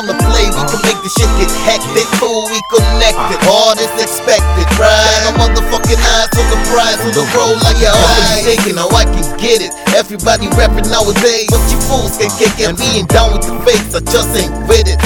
make the shit get hectic. Fool, we connected. All is expected, right? A motherfucking eyes on the prize on the road like your always shaking. Now I can get it. Everybody rapping nowadays, but you fools can kick it. Being down with the face, I just ain't with it.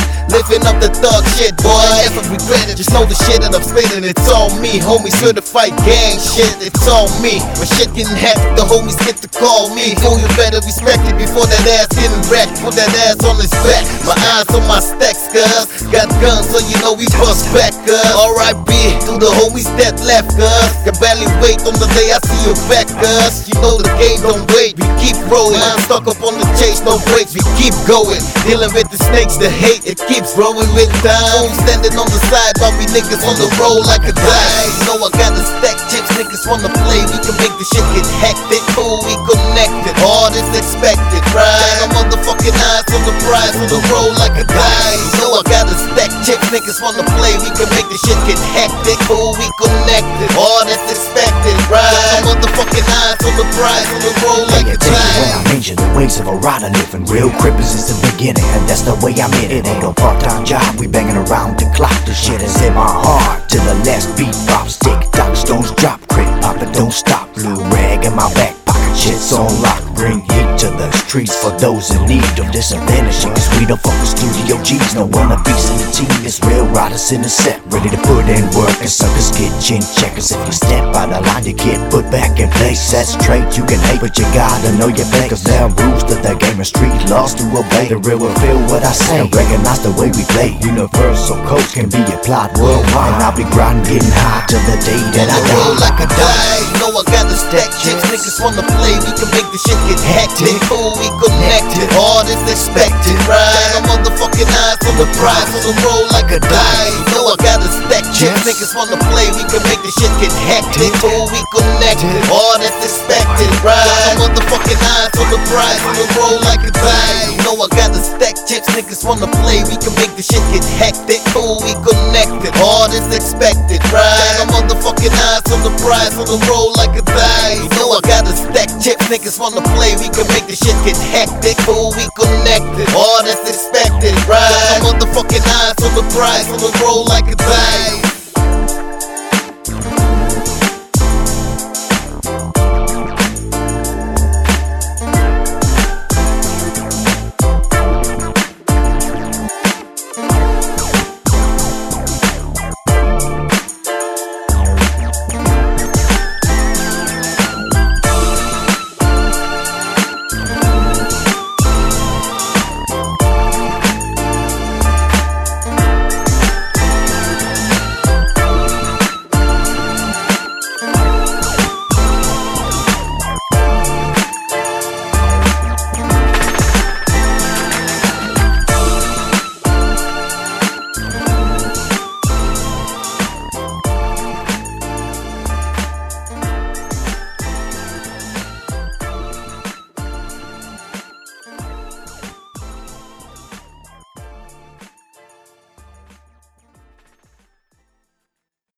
Living up the thug shit, boy, I never regret it. Just know the shit that I'm spitting, it's all me. Homie, certified gang shit, it's all me. When shit getting hectic, the homies get to call me. Fool, you better respect it before that ass getting wrecked. Put that ass on his back. My eyes on my stacks, cuz. Got guns, so you know we bust back, cuz. R.I.P. to the homies that left, cuz. Can barely wait on the day I see you back, cuz. You know the game don't wait, we keep rolling. I'm stuck up on the chase, no breaks, we keep going. Dealing with the snakes, the hate, it keeps growing with time. Standing on the side while we niggas on the road like a. You know I gotta stack chips, niggas wanna play. We can make the shit get hectic. Cool, we connected. All is expected, right? Got a motherfucking eyes on the prize on the road like a. You know I gotta stack chips, niggas wanna play. We can make the shit get hectic. Cool, we connected. All is expected, a motherfucking eyes on the prize on the road like a it when I mention the ways of a rider living. Real cripples is the beginning, and that's the way I'm in it. Ain't no part-time job, we banging around the clock. The shit is in my heart till the last beat drops. Streets for those in need of disadvantage. Cause we don't fuck with studio G's, no wannabes in the team. It's real riders in the set, ready to put in work. And suckers get chin checkers. If you step out of line, you get put back in place. That's straight, you can hate, but you gotta know your place. Cause there are rules to the game and street laws to obey. The real will feel what I say and recognize the way we play. Universal codes can be applied worldwide. And I'll be grinding, getting high till the day that I road like a die. die. You know I got the stack chips. Niggas wanna play, we can make the shit get hectic. Cool, we connected. All is expected, right? Got a motherfucking eyes on the prize on the road like a die. You know I gotta stack chips. Niggas wanna play, we can make the shit get hectic. Cool, we connected. All is expected, right? Got a motherfucking eyes on the prize on the road like a die. You know I gotta stack chips. Niggas wanna play, we can make the shit get hectic. Cool, we connected. All is expected, right? Got a motherfucking eyes on the prize on the road like a die. Niggas wanna play, we can make the shit get hectic. Cool, we connected. All that's expected, right? Got a motherfucking eyes on the prize on the road like a die.